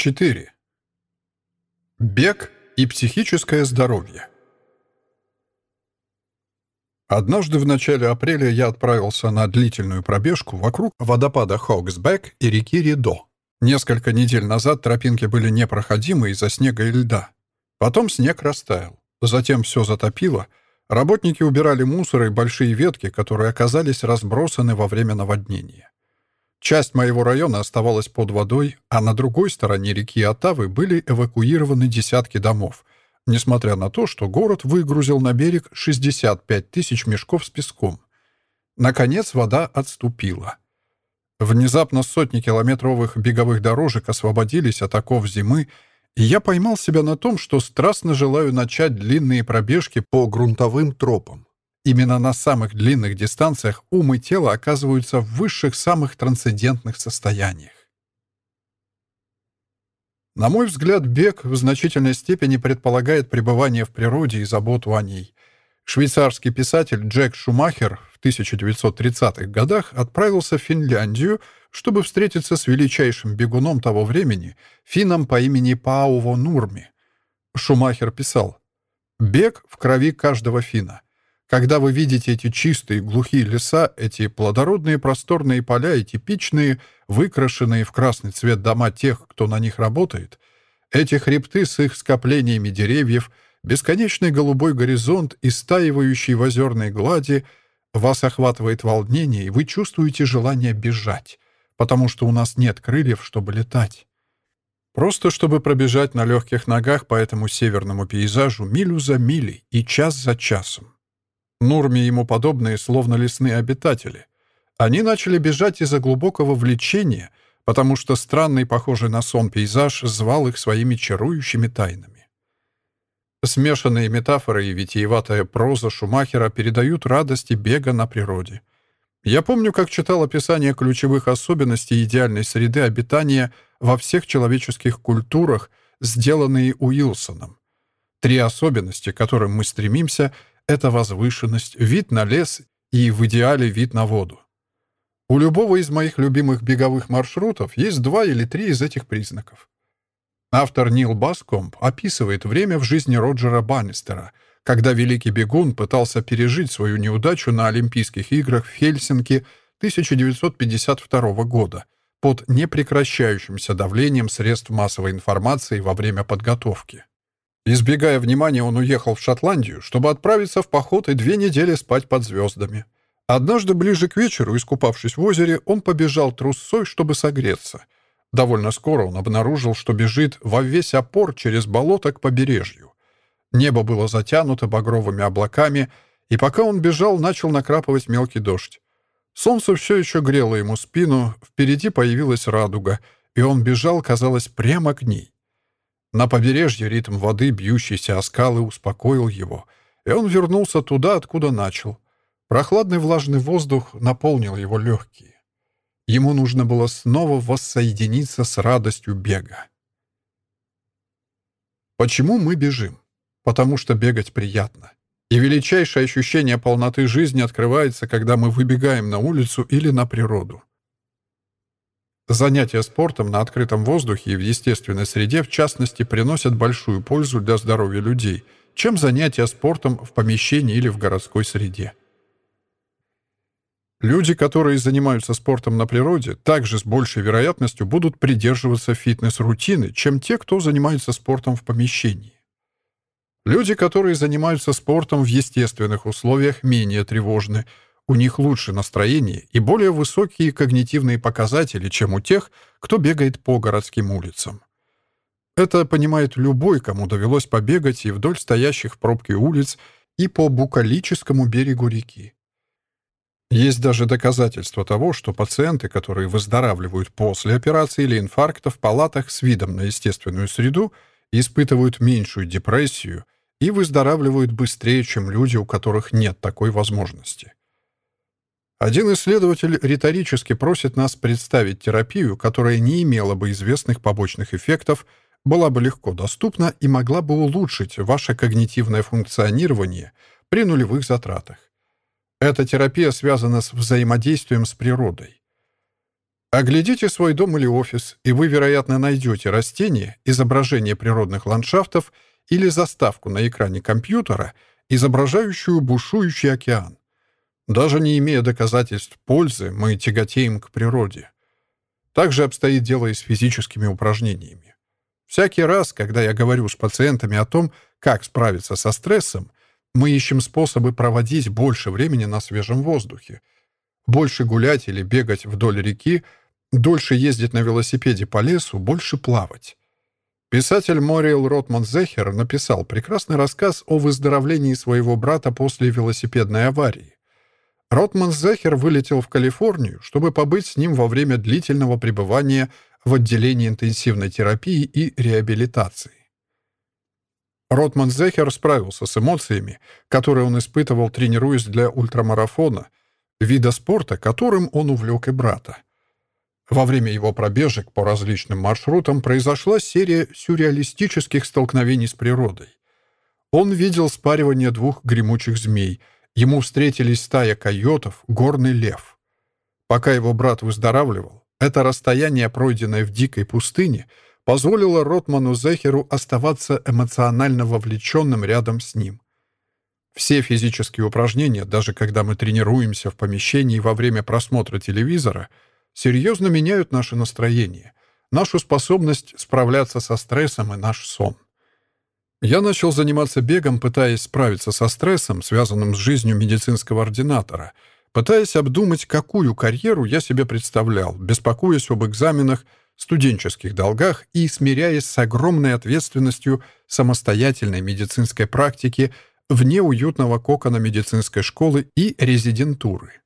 4. Бег и психическое здоровье. Однажды в начале апреля я отправился на длительную пробежку вокруг водопада Хоуксбек и реки Ридо. Несколько недель назад тропинки были непроходимы из-за снега и льда. Потом снег растаял. Затем все затопило. Работники убирали мусор и большие ветки, которые оказались разбросаны во время наводнения. Часть моего района оставалась под водой, а на другой стороне реки Оттавы были эвакуированы десятки домов, несмотря на то, что город выгрузил на берег 65 тысяч мешков с песком. Наконец вода отступила. Внезапно сотни километровых беговых дорожек освободились от оков зимы, и я поймал себя на том, что страстно желаю начать длинные пробежки по грунтовым тропам. Именно на самых длинных дистанциях ум и тело оказываются в высших, самых трансцендентных состояниях. На мой взгляд, бег в значительной степени предполагает пребывание в природе и заботу о ней. Швейцарский писатель Джек Шумахер в 1930-х годах отправился в Финляндию, чтобы встретиться с величайшим бегуном того времени, финном по имени Пауво Нурми. Шумахер писал «Бег в крови каждого финна. Когда вы видите эти чистые глухие леса, эти плодородные просторные поля и типичные, выкрашенные в красный цвет дома тех, кто на них работает, эти хребты с их скоплениями деревьев, бесконечный голубой горизонт и стаивающий в озерной глади, вас охватывает волнение, и вы чувствуете желание бежать, потому что у нас нет крыльев, чтобы летать. Просто чтобы пробежать на легких ногах по этому северному пейзажу милю за милей и час за часом. Нурми ему подобные, словно лесные обитатели. Они начали бежать из-за глубокого влечения, потому что странный, похожий на сон пейзаж звал их своими чарующими тайнами. Смешанные метафоры и витиеватая проза Шумахера передают радости бега на природе. Я помню, как читал описание ключевых особенностей идеальной среды обитания во всех человеческих культурах, сделанные Уилсоном. Три особенности, к которым мы стремимся — это возвышенность, вид на лес и, в идеале, вид на воду. У любого из моих любимых беговых маршрутов есть два или три из этих признаков. Автор Нил Баскомб описывает время в жизни Роджера Баннистера, когда великий бегун пытался пережить свою неудачу на Олимпийских играх в Хельсинки 1952 года под непрекращающимся давлением средств массовой информации во время подготовки. Избегая внимания, он уехал в Шотландию, чтобы отправиться в поход и две недели спать под звездами. Однажды ближе к вечеру, искупавшись в озере, он побежал трусцой, чтобы согреться. Довольно скоро он обнаружил, что бежит во весь опор через болото к побережью. Небо было затянуто багровыми облаками, и пока он бежал, начал накрапывать мелкий дождь. Солнце все еще грело ему спину, впереди появилась радуга, и он бежал, казалось, прямо к ней. На побережье ритм воды, бьющийся о скалы, успокоил его, и он вернулся туда, откуда начал. Прохладный влажный воздух наполнил его легкие. Ему нужно было снова воссоединиться с радостью бега. Почему мы бежим? Потому что бегать приятно. И величайшее ощущение полноты жизни открывается, когда мы выбегаем на улицу или на природу. Занятия спортом на открытом воздухе и в естественной среде, в частности, приносят большую пользу для здоровья людей, чем занятия спортом в помещении или в городской среде. Люди, которые занимаются спортом на природе, также с большей вероятностью будут придерживаться фитнес-рутины, чем те, кто занимается спортом в помещении. Люди, которые занимаются спортом в естественных условиях, менее тревожны – у них лучше настроение и более высокие когнитивные показатели, чем у тех, кто бегает по городским улицам. Это понимает любой, кому довелось побегать и вдоль стоящих в пробке улиц, и по букалическому берегу реки. Есть даже доказательства того, что пациенты, которые выздоравливают после операции или инфаркта в палатах с видом на естественную среду, испытывают меньшую депрессию и выздоравливают быстрее, чем люди, у которых нет такой возможности. Один исследователь риторически просит нас представить терапию, которая не имела бы известных побочных эффектов, была бы легко доступна и могла бы улучшить ваше когнитивное функционирование при нулевых затратах. Эта терапия связана с взаимодействием с природой. Оглядите свой дом или офис, и вы, вероятно, найдете растение, изображение природных ландшафтов или заставку на экране компьютера, изображающую бушующий океан. Даже не имея доказательств пользы, мы тяготеем к природе. Так же обстоит дело и с физическими упражнениями. Всякий раз, когда я говорю с пациентами о том, как справиться со стрессом, мы ищем способы проводить больше времени на свежем воздухе, больше гулять или бегать вдоль реки, дольше ездить на велосипеде по лесу, больше плавать. Писатель Мориэл Ротман Зехер написал прекрасный рассказ о выздоровлении своего брата после велосипедной аварии. Ротман Зехер вылетел в Калифорнию, чтобы побыть с ним во время длительного пребывания в отделении интенсивной терапии и реабилитации. Ротман Зехер справился с эмоциями, которые он испытывал, тренируясь для ультрамарафона, вида спорта, которым он увлек и брата. Во время его пробежек по различным маршрутам произошла серия сюрреалистических столкновений с природой. Он видел спаривание двух гремучих змей — Ему встретились стая койотов, горный лев. Пока его брат выздоравливал, это расстояние, пройденное в дикой пустыне, позволило Ротману Зехеру оставаться эмоционально вовлеченным рядом с ним. Все физические упражнения, даже когда мы тренируемся в помещении во время просмотра телевизора, серьезно меняют наше настроение, нашу способность справляться со стрессом и наш сон. Я начал заниматься бегом, пытаясь справиться со стрессом, связанным с жизнью медицинского ординатора, пытаясь обдумать, какую карьеру я себе представлял, беспокоясь об экзаменах, студенческих долгах и смиряясь с огромной ответственностью самостоятельной медицинской практики вне уютного кокона медицинской школы и резидентуры.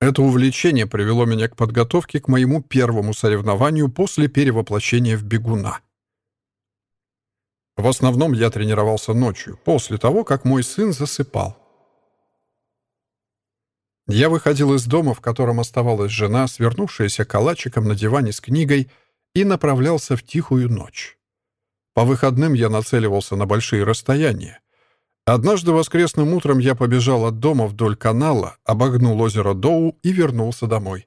Это увлечение привело меня к подготовке к моему первому соревнованию после перевоплощения в бегуна. В основном я тренировался ночью, после того, как мой сын засыпал. Я выходил из дома, в котором оставалась жена, свернувшаяся калачиком на диване с книгой, и направлялся в тихую ночь. По выходным я нацеливался на большие расстояния. Однажды воскресным утром я побежал от дома вдоль канала, обогнул озеро Доу и вернулся домой.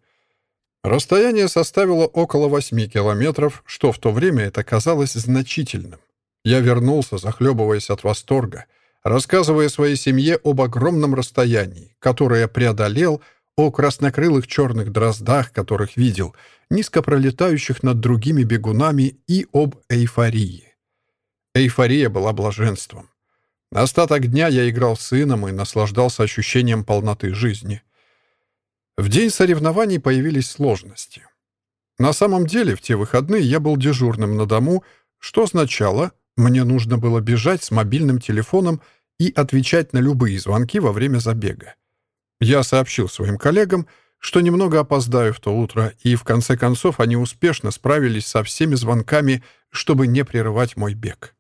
Расстояние составило около 8 километров, что в то время это казалось значительным. Я вернулся, захлебываясь от восторга, рассказывая своей семье об огромном расстоянии, которое преодолел, о краснокрылых черных дроздах, которых видел, низко пролетающих над другими бегунами и об эйфории. Эйфория была блаженством. Остаток дня я играл с сыном и наслаждался ощущением полноты жизни. В день соревнований появились сложности. На самом деле, в те выходные я был дежурным на дому, что означало, мне нужно было бежать с мобильным телефоном и отвечать на любые звонки во время забега. Я сообщил своим коллегам, что немного опоздаю в то утро, и в конце концов они успешно справились со всеми звонками, чтобы не прерывать мой бег.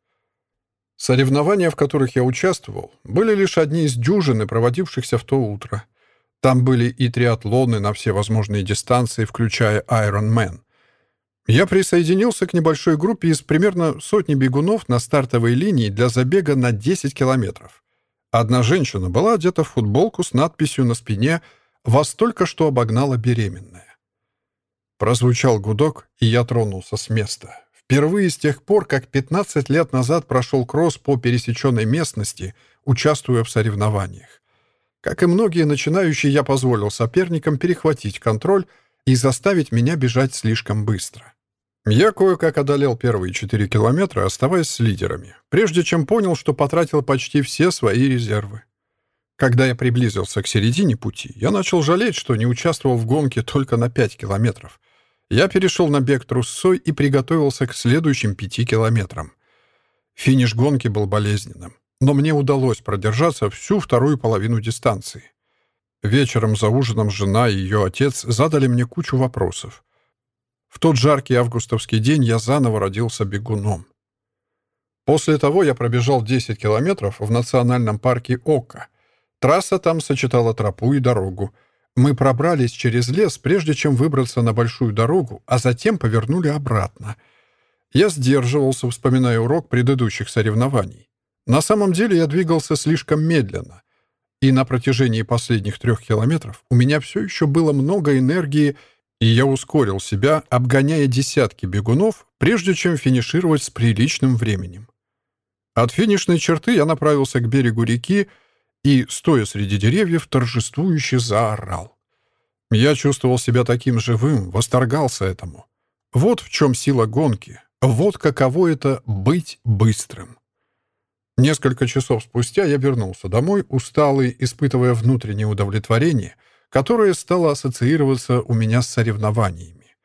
Соревнования, в которых я участвовал, были лишь одни из дюжины, проводившихся в то утро. Там были и триатлоны на все возможные дистанции, включая Iron Man. Я присоединился к небольшой группе из примерно сотни бегунов на стартовой линии для забега на 10 километров. Одна женщина была одета в футболку с надписью на спине «Вас только что обогнала беременная». Прозвучал гудок, и я тронулся с места. Впервые с тех пор, как 15 лет назад прошел кросс по пересеченной местности, участвуя в соревнованиях. Как и многие начинающие, я позволил соперникам перехватить контроль и заставить меня бежать слишком быстро. Я кое-как одолел первые четыре километра, оставаясь с лидерами, прежде чем понял, что потратил почти все свои резервы. Когда я приблизился к середине пути, я начал жалеть, что не участвовал в гонке только на 5 километров. Я перешел на бег трусцой и приготовился к следующим пяти километрам. Финиш гонки был болезненным, но мне удалось продержаться всю вторую половину дистанции. Вечером за ужином жена и ее отец задали мне кучу вопросов. В тот жаркий августовский день я заново родился бегуном. После того я пробежал 10 километров в национальном парке Ока. Трасса там сочетала тропу и дорогу. Мы пробрались через лес, прежде чем выбраться на большую дорогу, а затем повернули обратно. Я сдерживался, вспоминая урок предыдущих соревнований. На самом деле я двигался слишком медленно. И на протяжении последних трех километров у меня все еще было много энергии И я ускорил себя, обгоняя десятки бегунов, прежде чем финишировать с приличным временем. От финишной черты я направился к берегу реки и, стоя среди деревьев, торжествующе заорал. Я чувствовал себя таким живым, восторгался этому. Вот в чем сила гонки, вот каково это быть быстрым. Несколько часов спустя я вернулся домой, усталый, испытывая внутреннее удовлетворение — которое стало ассоциироваться у меня с соревнованиями.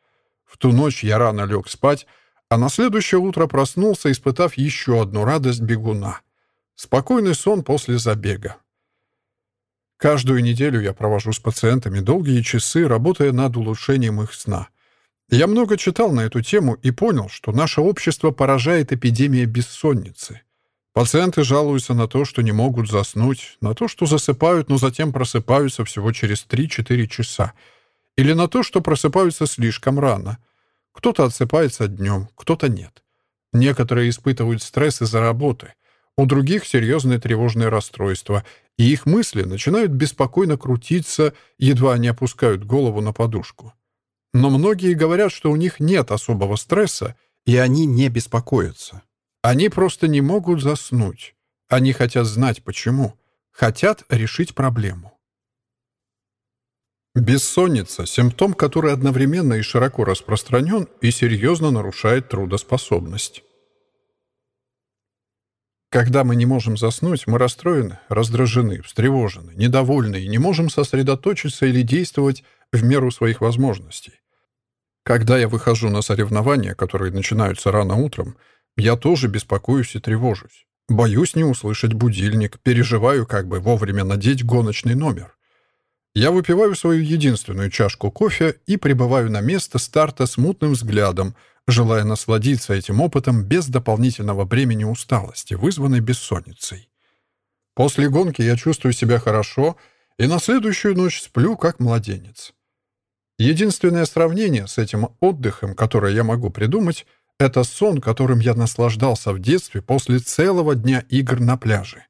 В ту ночь я рано лег спать, а на следующее утро проснулся, испытав еще одну радость бегуна. Спокойный сон после забега. Каждую неделю я провожу с пациентами долгие часы, работая над улучшением их сна. Я много читал на эту тему и понял, что наше общество поражает эпидемия бессонницы — Пациенты жалуются на то, что не могут заснуть, на то, что засыпают, но затем просыпаются всего через 3-4 часа, или на то, что просыпаются слишком рано. Кто-то отсыпается днем, кто-то нет. Некоторые испытывают стресс из-за работы, у других серьезные тревожные расстройства, и их мысли начинают беспокойно крутиться, едва они опускают голову на подушку. Но многие говорят, что у них нет особого стресса, и они не беспокоятся. Они просто не могут заснуть. Они хотят знать, почему. Хотят решить проблему. Бессонница – симптом, который одновременно и широко распространен и серьезно нарушает трудоспособность. Когда мы не можем заснуть, мы расстроены, раздражены, встревожены, недовольны и не можем сосредоточиться или действовать в меру своих возможностей. Когда я выхожу на соревнования, которые начинаются рано утром, я тоже беспокоюсь и тревожусь. Боюсь не услышать будильник, переживаю, как бы вовремя надеть гоночный номер. Я выпиваю свою единственную чашку кофе и прибываю на место старта с мутным взглядом, желая насладиться этим опытом без дополнительного бремени усталости, вызванной бессонницей. После гонки я чувствую себя хорошо и на следующую ночь сплю, как младенец. Единственное сравнение с этим отдыхом, которое я могу придумать — это сон, которым я наслаждался в детстве после целого дня игр на пляже.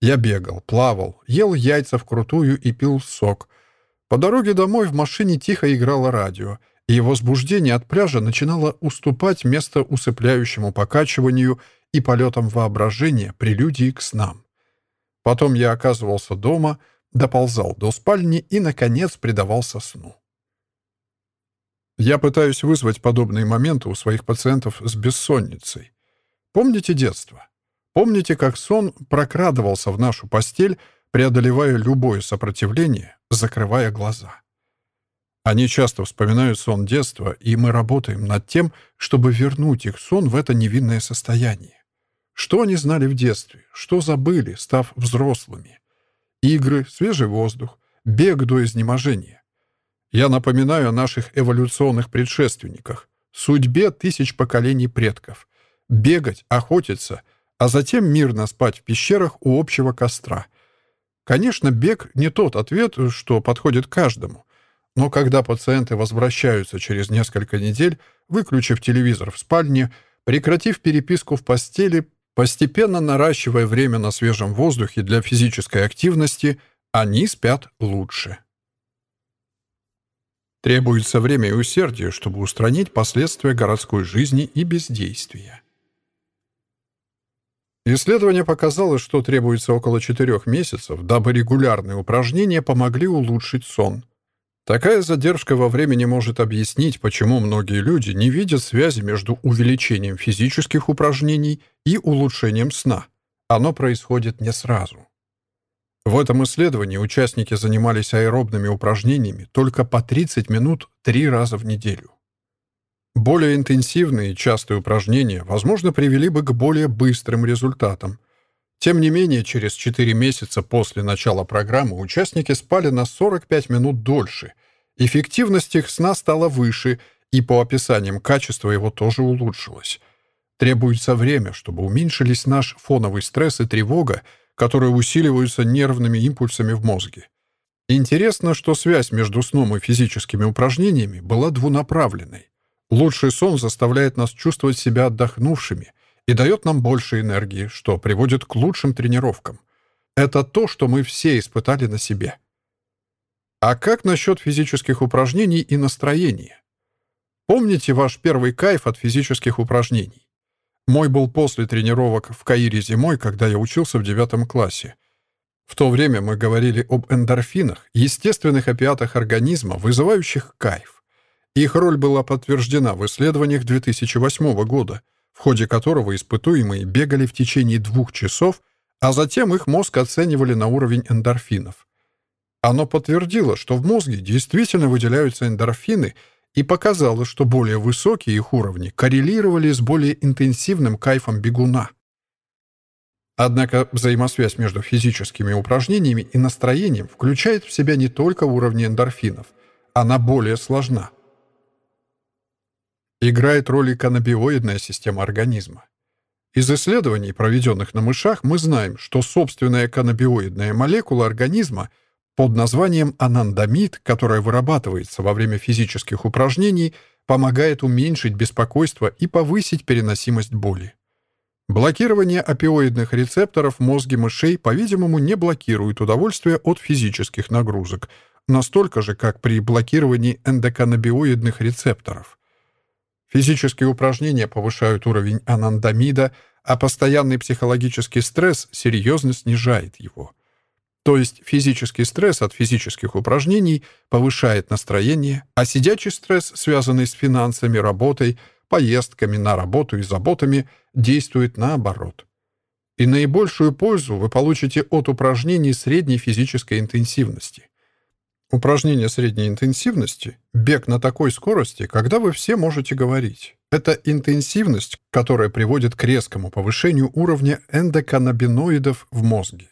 Я бегал, плавал, ел яйца вкрутую и пил сок. По дороге домой в машине тихо играло радио, и возбуждение от пляжа начинало уступать место усыпляющему покачиванию и полетам воображения, прелюдии к снам. Потом я оказывался дома, доползал до спальни и, наконец, предавался сну. Я пытаюсь вызвать подобные моменты у своих пациентов с бессонницей. Помните детство? Помните, как сон прокрадывался в нашу постель, преодолевая любое сопротивление, закрывая глаза? Они часто вспоминают сон детства, и мы работаем над тем, чтобы вернуть их сон в это невинное состояние. Что они знали в детстве? Что забыли, став взрослыми? Игры, свежий воздух, бег до изнеможения. Я напоминаю о наших эволюционных предшественниках, судьбе тысяч поколений предков. Бегать, охотиться, а затем мирно спать в пещерах у общего костра. Конечно, бег не тот ответ, что подходит каждому. Но когда пациенты возвращаются через несколько недель, выключив телевизор в спальне, прекратив переписку в постели, постепенно наращивая время на свежем воздухе для физической активности, они спят лучше. Требуется время и усердие, чтобы устранить последствия городской жизни и бездействия. Исследование показало, что требуется около 4 месяцев, дабы регулярные упражнения помогли улучшить сон. Такая задержка во времени может объяснить, почему многие люди не видят связи между увеличением физических упражнений и улучшением сна. Оно происходит не сразу. В этом исследовании участники занимались аэробными упражнениями только по 30 минут три раза в неделю. Более интенсивные и частые упражнения, возможно, привели бы к более быстрым результатам. Тем не менее, через 4 месяца после начала программы участники спали на 45 минут дольше. Эффективность их сна стала выше, и по описаниям качество его тоже улучшилось. Требуется время, чтобы уменьшились наш фоновый стресс и тревога, которые усиливаются нервными импульсами в мозге. Интересно, что связь между сном и физическими упражнениями была двунаправленной. Лучший сон заставляет нас чувствовать себя отдохнувшими и дает нам больше энергии, что приводит к лучшим тренировкам. Это то, что мы все испытали на себе. А как насчет физических упражнений и настроения? Помните ваш первый кайф от физических упражнений? Мой был после тренировок в Каире зимой, когда я учился в девятом классе. В то время мы говорили об эндорфинах, естественных опиатах организма, вызывающих кайф. Их роль была подтверждена в исследованиях 2008 года, в ходе которого испытуемые бегали в течение двух часов, а затем их мозг оценивали на уровень эндорфинов. Оно подтвердило, что в мозге действительно выделяются эндорфины и показало, что более высокие их уровни коррелировали с более интенсивным кайфом бегуна. Однако взаимосвязь между физическими упражнениями и настроением включает в себя не только уровни эндорфинов. Она более сложна. Играет роль и каннабиоидная система организма. Из исследований, проведенных на мышах, мы знаем, что собственная каннабиоидная молекула организма под названием анандамид, которая вырабатывается во время физических упражнений, помогает уменьшить беспокойство и повысить переносимость боли. Блокирование опиоидных рецепторов в мозге мышей, по-видимому, не блокирует удовольствие от физических нагрузок, настолько же, как при блокировании эндоканнабиоидных рецепторов. Физические упражнения повышают уровень анандамида, а постоянный психологический стресс серьезно снижает его. То есть физический стресс от физических упражнений повышает настроение, а сидячий стресс, связанный с финансами, работой, поездками на работу и заботами действует наоборот. И наибольшую пользу вы получите от упражнений средней физической интенсивности. Упражнение средней интенсивности — бег на такой скорости, когда вы все можете говорить. Это интенсивность, которая приводит к резкому повышению уровня эндоканнабиноидов в мозге.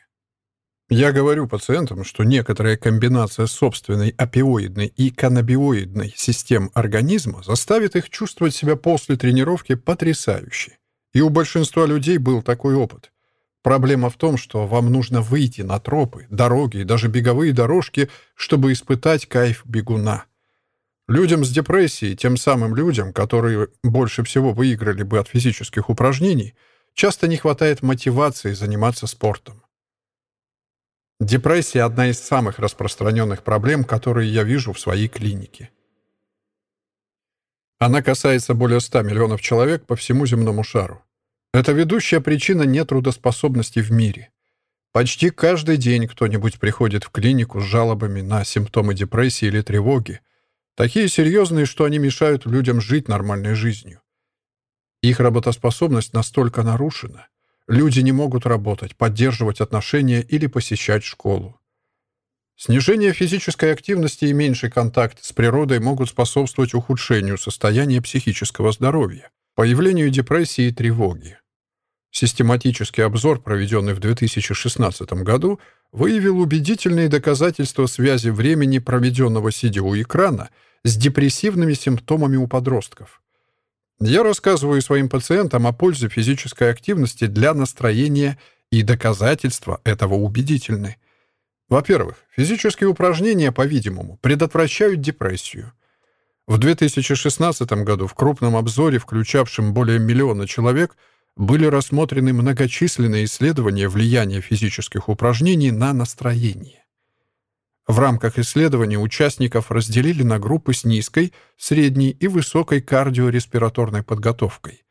Я говорю пациентам, что некоторая комбинация собственной опиоидной и каннабиоидной систем организма заставит их чувствовать себя после тренировки потрясающе. И у большинства людей был такой опыт. Проблема в том, что вам нужно выйти на тропы, дороги и даже беговые дорожки, чтобы испытать кайф бегуна. Людям с депрессией, тем самым людям, которые больше всего выиграли бы от физических упражнений, часто не хватает мотивации заниматься спортом. Депрессия – одна из самых распространенных проблем, которые я вижу в своей клинике. Она касается более 100 миллионов человек по всему земному шару. Это ведущая причина нетрудоспособности в мире. Почти каждый день кто-нибудь приходит в клинику с жалобами на симптомы депрессии или тревоги, такие серьезные, что они мешают людям жить нормальной жизнью. Их работоспособность настолько нарушена – Люди не могут работать, поддерживать отношения или посещать школу. Снижение физической активности и меньший контакт с природой могут способствовать ухудшению состояния психического здоровья, появлению депрессии и тревоги. Систематический обзор, проведенный в 2016 году, выявил убедительные доказательства связи времени, проведенного сидя у экрана, с депрессивными симптомами у подростков. Я рассказываю своим пациентам о пользе физической активности для настроения, и доказательства этого убедительны. Во-первых, физические упражнения, по-видимому, предотвращают депрессию. В 2016 году в крупном обзоре, включавшем более миллиона человек, были рассмотрены многочисленные исследования влияния физических упражнений на настроение. В рамках исследования участников разделили на группы с низкой, средней и высокой кардиореспираторной подготовкой.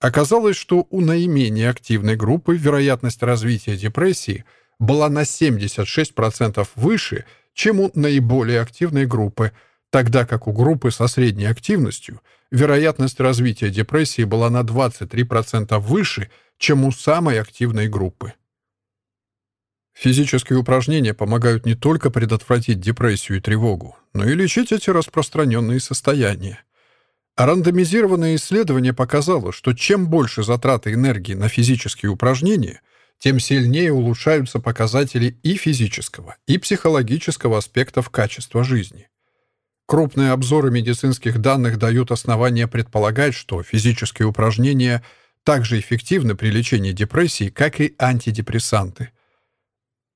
Оказалось, что у наименее активной группы вероятность развития депрессии была на 76% выше, чем у наиболее активной группы, тогда как у группы со средней активностью вероятность развития депрессии была на 23% выше, чем у самой активной группы. Физические упражнения помогают не только предотвратить депрессию и тревогу, но и лечить эти распространенные состояния. А рандомизированное исследование показало, что чем больше затраты энергии на физические упражнения, тем сильнее улучшаются показатели и физического, и психологического аспектов качества жизни. Крупные обзоры медицинских данных дают основания предполагать, что физические упражнения также эффективны при лечении депрессии, как и антидепрессанты –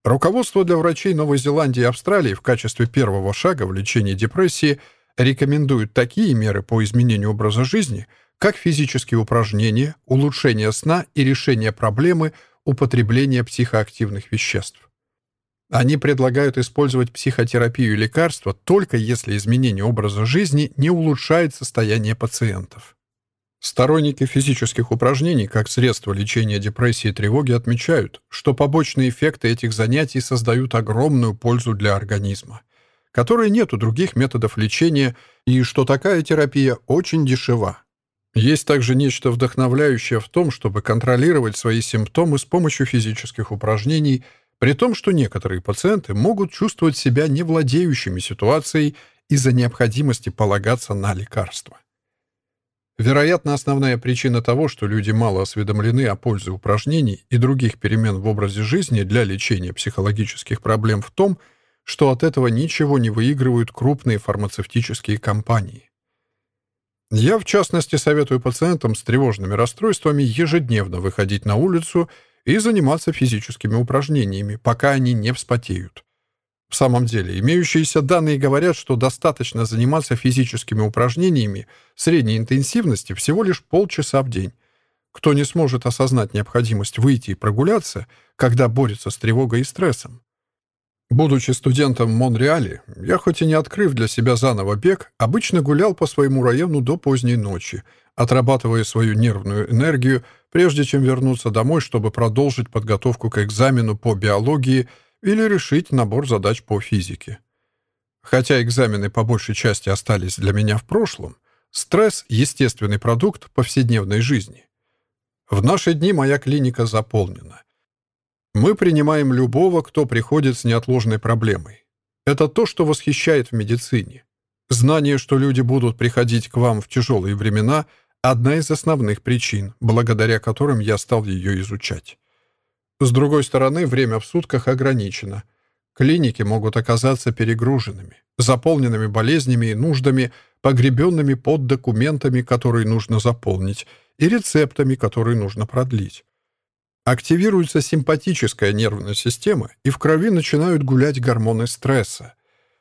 Руководство для врачей Новой Зеландии и Австралии в качестве первого шага в лечении депрессии рекомендует такие меры по изменению образа жизни, как физические упражнения, улучшение сна и решение проблемы употребления психоактивных веществ. Они предлагают использовать психотерапию и лекарства только если изменение образа жизни не улучшает состояние пациентов. Сторонники физических упражнений как средство лечения депрессии и тревоги отмечают, что побочные эффекты этих занятий создают огромную пользу для организма, которой нет у других методов лечения, и что такая терапия очень дешева. Есть также нечто вдохновляющее в том, чтобы контролировать свои симптомы с помощью физических упражнений – при том, что некоторые пациенты могут чувствовать себя невладеющими ситуацией из-за необходимости полагаться на лекарства. Вероятно, основная причина того, что люди мало осведомлены о пользе упражнений и других перемен в образе жизни для лечения психологических проблем в том, что от этого ничего не выигрывают крупные фармацевтические компании. Я, в частности, советую пациентам с тревожными расстройствами ежедневно выходить на улицу и заниматься физическими упражнениями, пока они не вспотеют. В самом деле, имеющиеся данные говорят, что достаточно заниматься физическими упражнениями средней интенсивности всего лишь полчаса в день. Кто не сможет осознать необходимость выйти и прогуляться, когда борется с тревогой и стрессом? Будучи студентом в Монреале, я хоть и не открыв для себя заново бег, обычно гулял по своему району до поздней ночи, отрабатывая свою нервную энергию, прежде чем вернуться домой, чтобы продолжить подготовку к экзамену по биологии или решить набор задач по физике. Хотя экзамены по большей части остались для меня в прошлом, стресс — естественный продукт повседневной жизни. В наши дни моя клиника заполнена. Мы принимаем любого, кто приходит с неотложной проблемой. Это то, что восхищает в медицине. Знание, что люди будут приходить к вам в тяжелые времена — одна из основных причин, благодаря которым я стал ее изучать. С другой стороны, время в сутках ограничено. Клиники могут оказаться перегруженными, заполненными болезнями и нуждами, погребенными под документами, которые нужно заполнить, и рецептами, которые нужно продлить. Активируется симпатическая нервная система, и в крови начинают гулять гормоны стресса.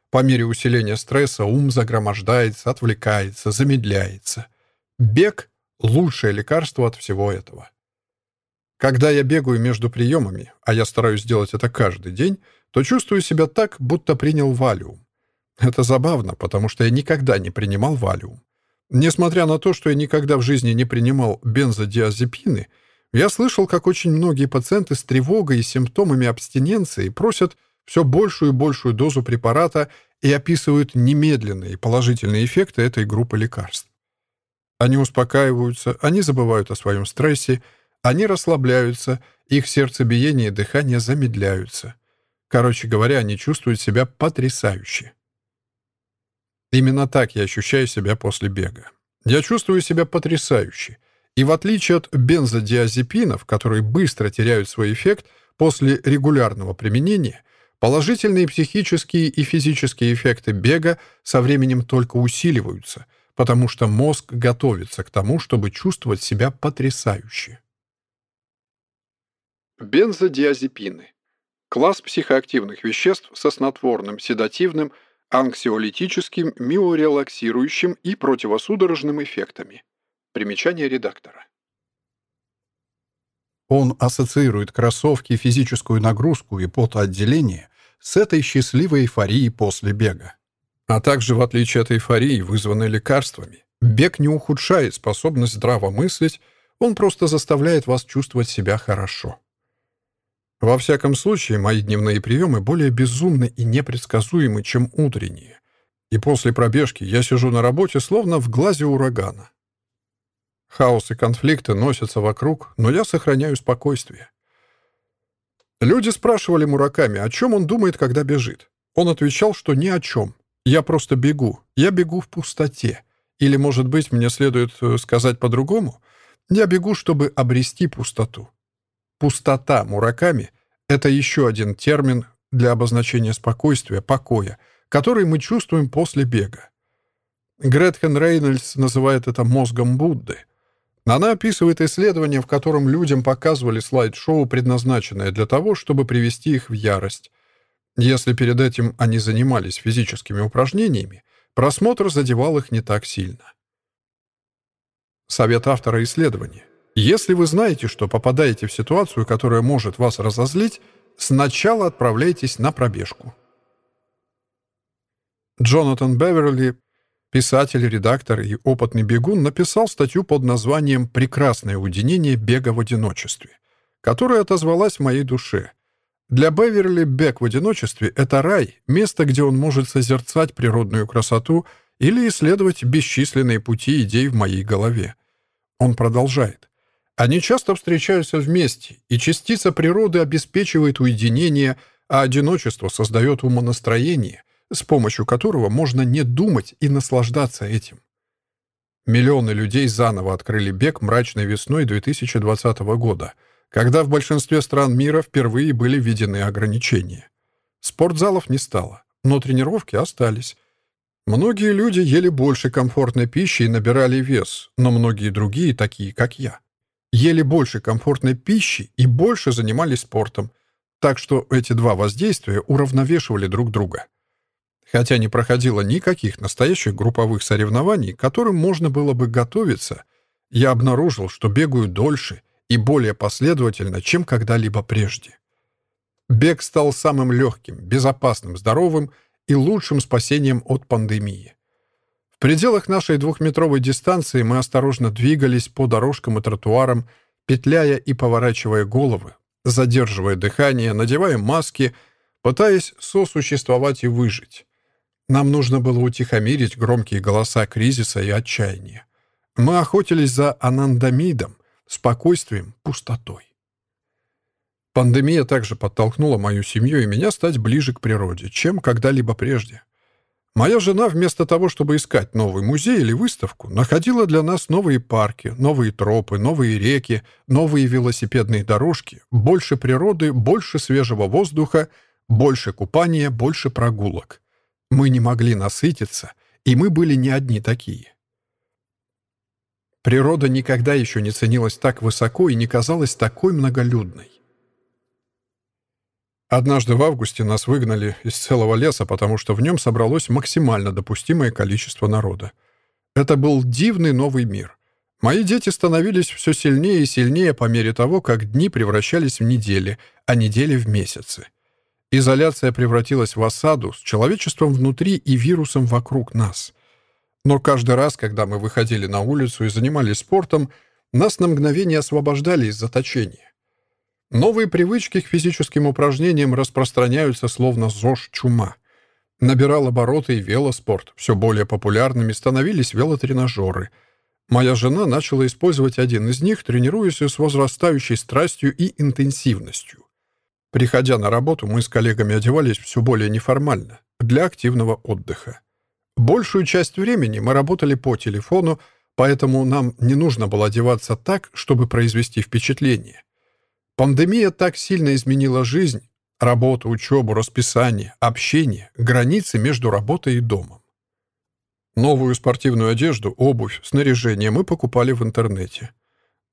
По мере усиления стресса ум загромождается, отвлекается, замедляется. Бег — лучшее лекарство от всего этого. Когда я бегаю между приемами, а я стараюсь сделать это каждый день, то чувствую себя так, будто принял валиум. Это забавно, потому что я никогда не принимал валиум. Несмотря на то, что я никогда в жизни не принимал бензодиазепины, я слышал, как очень многие пациенты с тревогой и симптомами абстиненции просят все большую и большую дозу препарата и описывают немедленные положительные эффекты этой группы лекарств. Они успокаиваются, они забывают о своем стрессе, они расслабляются, их сердцебиение и дыхание замедляются. Короче говоря, они чувствуют себя потрясающе. Именно так я ощущаю себя после бега. Я чувствую себя потрясающе. И в отличие от бензодиазепинов, которые быстро теряют свой эффект после регулярного применения, положительные психические и физические эффекты бега со временем только усиливаются, потому что мозг готовится к тому, чтобы чувствовать себя потрясающе. Бензодиазепины. Класс психоактивных веществ со снотворным, седативным, анксиолитическим, миорелаксирующим и противосудорожным эффектами. Примечание редактора. Он ассоциирует кроссовки, физическую нагрузку и потоотделение с этой счастливой эйфорией после бега. А также, в отличие от эйфории, вызванной лекарствами, бег не ухудшает способность здраво мыслить, он просто заставляет вас чувствовать себя хорошо. Во всяком случае, мои дневные приемы более безумны и непредсказуемы, чем утренние. И после пробежки я сижу на работе, словно в глазе урагана. Хаос и конфликты носятся вокруг, но я сохраняю спокойствие. Люди спрашивали Мураками, о чем он думает, когда бежит. Он отвечал, что ни о чем. Я просто бегу. Я бегу в пустоте. Или, может быть, мне следует э, сказать по-другому? Я бегу, чтобы обрести пустоту. Пустота Мураками — это еще один термин для обозначения спокойствия, покоя, который мы чувствуем после бега. Гретхен Рейнольдс называет это мозгом Будды. Она описывает исследование, в котором людям показывали слайд-шоу, предназначенное для того, чтобы привести их в ярость. Если перед этим они занимались физическими упражнениями, просмотр задевал их не так сильно. Совет автора исследования. Если вы знаете, что попадаете в ситуацию, которая может вас разозлить, сначала отправляйтесь на пробежку. Джонатан Беверли, писатель, редактор и опытный бегун, написал статью под названием «Прекрасное уединение бега в одиночестве», которая отозвалась в моей душе. Для Беверли бег в одиночестве — это рай, место, где он может созерцать природную красоту или исследовать бесчисленные пути идей в моей голове. Он продолжает. Они часто встречаются вместе, и частица природы обеспечивает уединение, а одиночество создает умонастроение, с помощью которого можно не думать и наслаждаться этим. Миллионы людей заново открыли бег мрачной весной 2020 года, когда в большинстве стран мира впервые были введены ограничения. Спортзалов не стало, но тренировки остались. Многие люди ели больше комфортной пищи и набирали вес, но многие другие, такие как я, ели больше комфортной пищи и больше занимались спортом, так что эти два воздействия уравновешивали друг друга. Хотя не проходило никаких настоящих групповых соревнований, к которым можно было бы готовиться, я обнаружил, что бегаю дольше и более последовательно, чем когда-либо прежде. Бег стал самым легким, безопасным, здоровым и лучшим спасением от пандемии. В пределах нашей двухметровой дистанции мы осторожно двигались по дорожкам и тротуарам, петляя и поворачивая головы, задерживая дыхание, надевая маски, пытаясь сосуществовать и выжить. Нам нужно было утихомирить громкие голоса кризиса и отчаяния. Мы охотились за анандамидом, спокойствием, пустотой. Пандемия также подтолкнула мою семью и меня стать ближе к природе, чем когда-либо прежде. Моя жена вместо того, чтобы искать новый музей или выставку, находила для нас новые парки, новые тропы, новые реки, новые велосипедные дорожки, больше природы, больше свежего воздуха, больше купания, больше прогулок. Мы не могли насытиться, и мы были не одни такие. Природа никогда еще не ценилась так высоко и не казалась такой многолюдной. Однажды в августе нас выгнали из целого леса, потому что в нем собралось максимально допустимое количество народа. Это был дивный новый мир. Мои дети становились все сильнее и сильнее по мере того, как дни превращались в недели, а недели в месяцы. Изоляция превратилась в осаду с человечеством внутри и вирусом вокруг нас. Но каждый раз, когда мы выходили на улицу и занимались спортом, нас на мгновение освобождали из заточения. Новые привычки к физическим упражнениям распространяются словно ЗОЖ чума. Набирал обороты и велоспорт. Все более популярными становились велотренажеры. Моя жена начала использовать один из них, тренируясь с возрастающей страстью и интенсивностью. Приходя на работу, мы с коллегами одевались все более неформально, для активного отдыха. Большую часть времени мы работали по телефону, поэтому нам не нужно было одеваться так, чтобы произвести впечатление. Пандемия так сильно изменила жизнь, работу, учебу, расписание, общение, границы между работой и домом. Новую спортивную одежду, обувь, снаряжение мы покупали в интернете.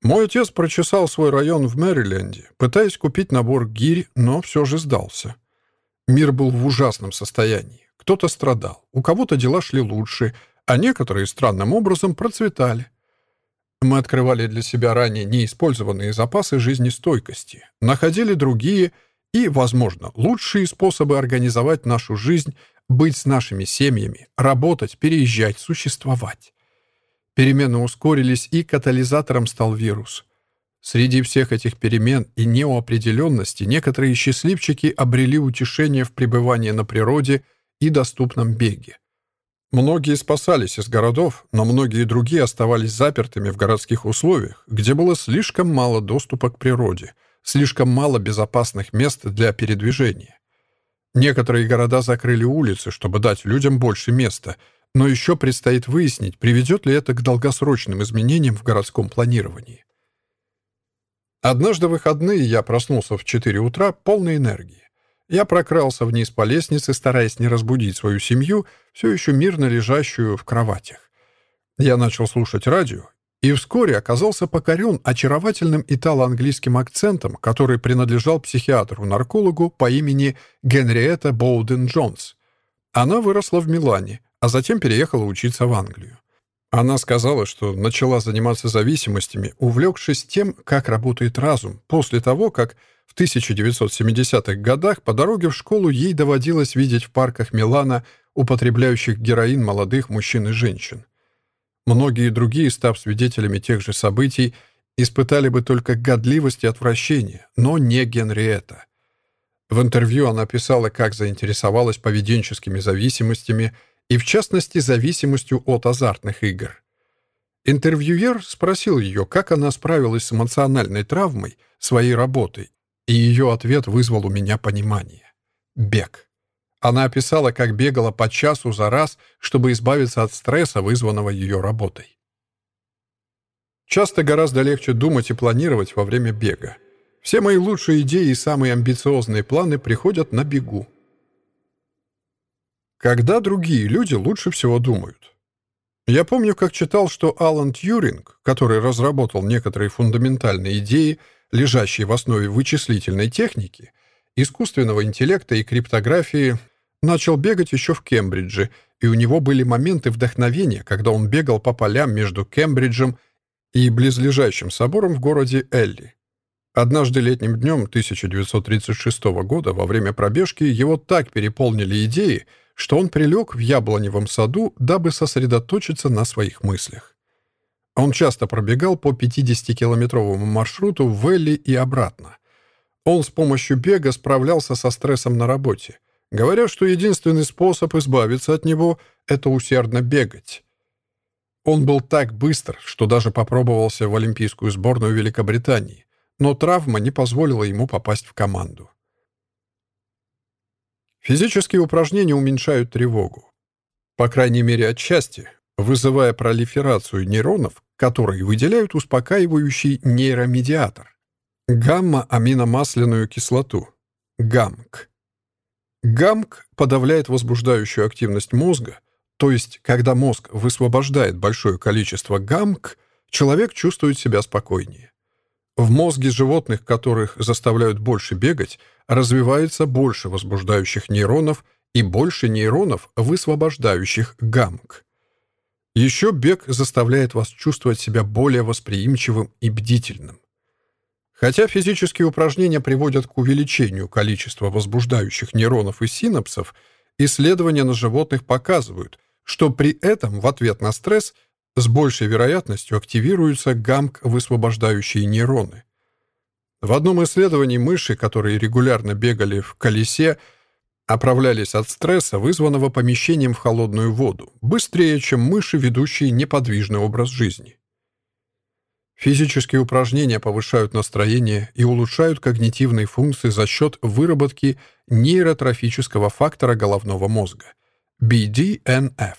Мой отец прочесал свой район в Мэриленде, пытаясь купить набор гирь, но все же сдался. Мир был в ужасном состоянии. Кто-то страдал, у кого-то дела шли лучше, а некоторые странным образом процветали. Мы открывали для себя ранее неиспользованные запасы жизнестойкости, находили другие и, возможно, лучшие способы организовать нашу жизнь, быть с нашими семьями, работать, переезжать, существовать. Перемены ускорились, и катализатором стал вирус. Среди всех этих перемен и неопределенности некоторые счастливчики обрели утешение в пребывании на природе и доступном беге. Многие спасались из городов, но многие другие оставались запертыми в городских условиях, где было слишком мало доступа к природе, слишком мало безопасных мест для передвижения. Некоторые города закрыли улицы, чтобы дать людям больше места, но еще предстоит выяснить, приведет ли это к долгосрочным изменениям в городском планировании. Однажды выходные я проснулся в 4 утра полной энергии. Я прокрался вниз по лестнице, стараясь не разбудить свою семью, все еще мирно лежащую в кроватях. Я начал слушать радио и вскоре оказался покорен очаровательным итало-английским акцентом, который принадлежал психиатру-наркологу по имени Генриетта Боуден Джонс. Она выросла в Милане, а затем переехала учиться в Англию. Она сказала, что начала заниматься зависимостями, увлекшись тем, как работает разум, после того, как В 1970-х годах по дороге в школу ей доводилось видеть в парках Милана употребляющих героин молодых мужчин и женщин. Многие другие, став свидетелями тех же событий, испытали бы только годливость и отвращение, но не Генриетта. В интервью она писала, как заинтересовалась поведенческими зависимостями и, в частности, зависимостью от азартных игр. Интервьюер спросил ее, как она справилась с эмоциональной травмой своей работой, и ее ответ вызвал у меня понимание. Бег. Она описала, как бегала по часу за раз, чтобы избавиться от стресса, вызванного ее работой. Часто гораздо легче думать и планировать во время бега. Все мои лучшие идеи и самые амбициозные планы приходят на бегу. Когда другие люди лучше всего думают? Я помню, как читал, что Алан Тьюринг, который разработал некоторые фундаментальные идеи, лежащие в основе вычислительной техники, искусственного интеллекта и криптографии, начал бегать еще в Кембридже, и у него были моменты вдохновения, когда он бегал по полям между Кембриджем и близлежащим собором в городе Элли. Однажды летним днем 1936 года во время пробежки его так переполнили идеи, что он прилег в яблоневом саду, дабы сосредоточиться на своих мыслях. Он часто пробегал по 50-километровому маршруту в Элли и обратно. Он с помощью бега справлялся со стрессом на работе, говоря, что единственный способ избавиться от него — это усердно бегать. Он был так быстр, что даже попробовался в Олимпийскую сборную Великобритании, но травма не позволила ему попасть в команду. Физические упражнения уменьшают тревогу. По крайней мере, отчасти, вызывая пролиферацию нейронов, которые выделяют успокаивающий нейромедиатор – гамма-аминомасляную кислоту – ГАМК. ГАМК подавляет возбуждающую активность мозга, то есть, когда мозг высвобождает большое количество ГАМК, человек чувствует себя спокойнее. В мозге животных, которых заставляют больше бегать, развивается больше возбуждающих нейронов и больше нейронов, высвобождающих гамк. Еще бег заставляет вас чувствовать себя более восприимчивым и бдительным. Хотя физические упражнения приводят к увеличению количества возбуждающих нейронов и синапсов, исследования на животных показывают, что при этом в ответ на стресс с большей вероятностью активируются гамк-высвобождающие нейроны. В одном исследовании мыши, которые регулярно бегали в колесе, оправлялись от стресса, вызванного помещением в холодную воду, быстрее, чем мыши, ведущие неподвижный образ жизни. Физические упражнения повышают настроение и улучшают когнитивные функции за счет выработки нейротрофического фактора головного мозга – BDNF.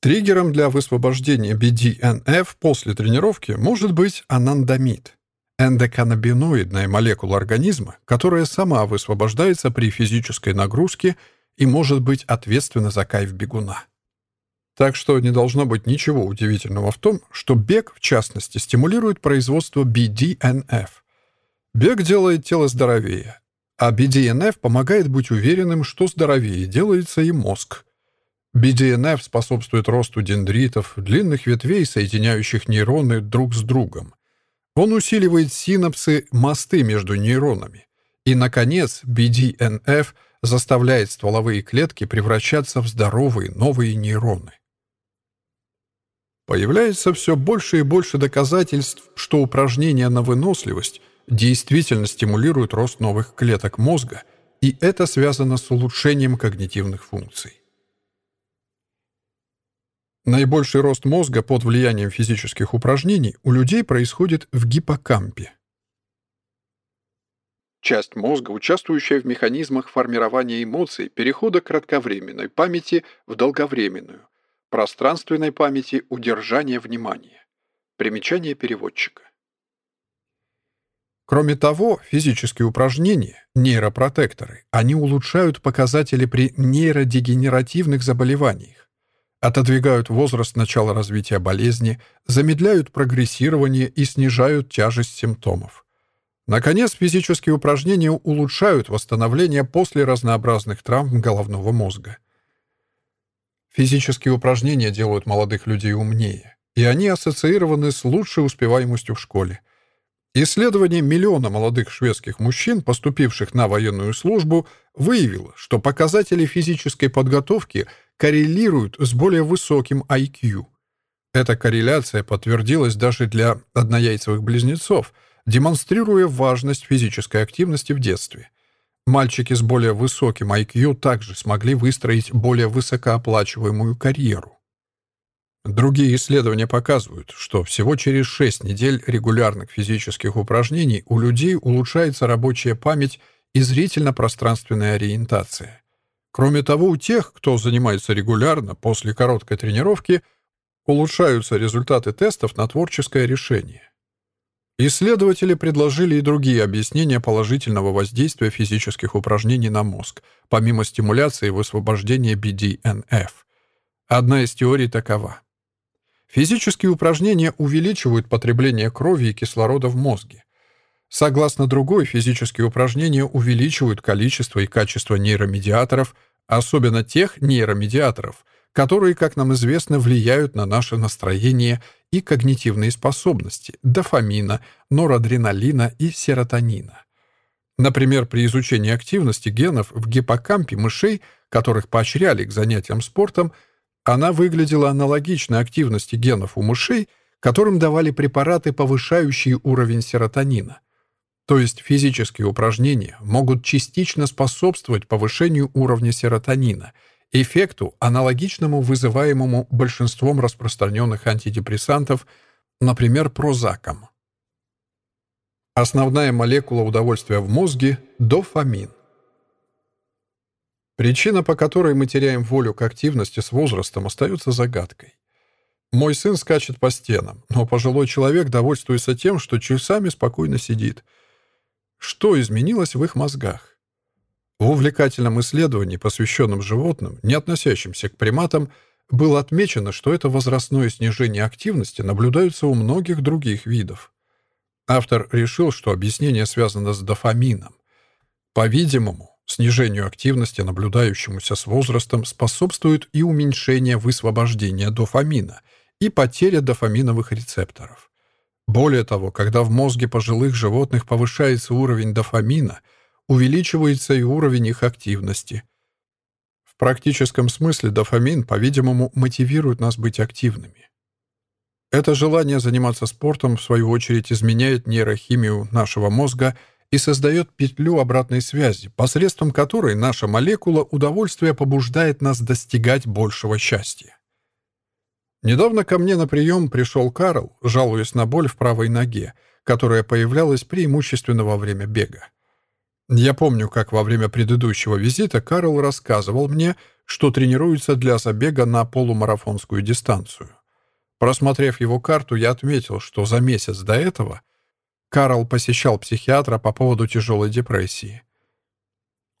Триггером для высвобождения BDNF после тренировки может быть анандамид – эндоканнабиноидная молекула организма, которая сама высвобождается при физической нагрузке и может быть ответственна за кайф бегуна. Так что не должно быть ничего удивительного в том, что бег, в частности, стимулирует производство BDNF. Бег делает тело здоровее, а BDNF помогает быть уверенным, что здоровее делается и мозг – BDNF способствует росту дендритов, длинных ветвей, соединяющих нейроны друг с другом. Он усиливает синапсы, мосты между нейронами. И, наконец, BDNF заставляет стволовые клетки превращаться в здоровые новые нейроны. Появляется все больше и больше доказательств, что упражнения на выносливость действительно стимулируют рост новых клеток мозга, и это связано с улучшением когнитивных функций. Наибольший рост мозга под влиянием физических упражнений у людей происходит в гиппокампе. Часть мозга, участвующая в механизмах формирования эмоций, перехода кратковременной памяти в долговременную, пространственной памяти удержания внимания. Примечание переводчика. Кроме того, физические упражнения, нейропротекторы, они улучшают показатели при нейродегенеративных заболеваниях отодвигают возраст начала развития болезни, замедляют прогрессирование и снижают тяжесть симптомов. Наконец, физические упражнения улучшают восстановление после разнообразных травм головного мозга. Физические упражнения делают молодых людей умнее, и они ассоциированы с лучшей успеваемостью в школе. Исследование миллиона молодых шведских мужчин, поступивших на военную службу, выявило, что показатели физической подготовки коррелируют с более высоким IQ. Эта корреляция подтвердилась даже для однояйцевых близнецов, демонстрируя важность физической активности в детстве. Мальчики с более высоким IQ также смогли выстроить более высокооплачиваемую карьеру. Другие исследования показывают, что всего через 6 недель регулярных физических упражнений у людей улучшается рабочая память и зрительно-пространственная ориентация. Кроме того, у тех, кто занимается регулярно, после короткой тренировки улучшаются результаты тестов на творческое решение. Исследователи предложили и другие объяснения положительного воздействия физических упражнений на мозг, помимо стимуляции и высвобождения BDNF. Одна из теорий такова. Физические упражнения увеличивают потребление крови и кислорода в мозге. Согласно другой, физические упражнения увеличивают количество и качество нейромедиаторов, особенно тех нейромедиаторов, которые, как нам известно, влияют на наше настроение и когнитивные способности дофамина, норадреналина и серотонина. Например, при изучении активности генов в гиппокампе мышей, которых поощряли к занятиям спортом, она выглядела аналогично активности генов у мышей, которым давали препараты, повышающие уровень серотонина. То есть физические упражнения могут частично способствовать повышению уровня серотонина, эффекту, аналогичному вызываемому большинством распространенных антидепрессантов, например, прозаком. Основная молекула удовольствия в мозге – дофамин. Причина, по которой мы теряем волю к активности с возрастом, остается загадкой. Мой сын скачет по стенам, но пожилой человек довольствуется тем, что часами спокойно сидит. Что изменилось в их мозгах? В увлекательном исследовании, посвященном животным, не относящимся к приматам, было отмечено, что это возрастное снижение активности наблюдается у многих других видов. Автор решил, что объяснение связано с дофамином. По-видимому, Снижению активности, наблюдающемуся с возрастом, способствует и уменьшение высвобождения дофамина и потеря дофаминовых рецепторов. Более того, когда в мозге пожилых животных повышается уровень дофамина, увеличивается и уровень их активности. В практическом смысле дофамин, по-видимому, мотивирует нас быть активными. Это желание заниматься спортом, в свою очередь, изменяет нейрохимию нашего мозга – и создает петлю обратной связи, посредством которой наша молекула удовольствия побуждает нас достигать большего счастья. Недавно ко мне на прием пришел Карл, жалуясь на боль в правой ноге, которая появлялась преимущественно во время бега. Я помню, как во время предыдущего визита Карл рассказывал мне, что тренируется для забега на полумарафонскую дистанцию. Просмотрев его карту, я отметил, что за месяц до этого Карл посещал психиатра по поводу тяжелой депрессии.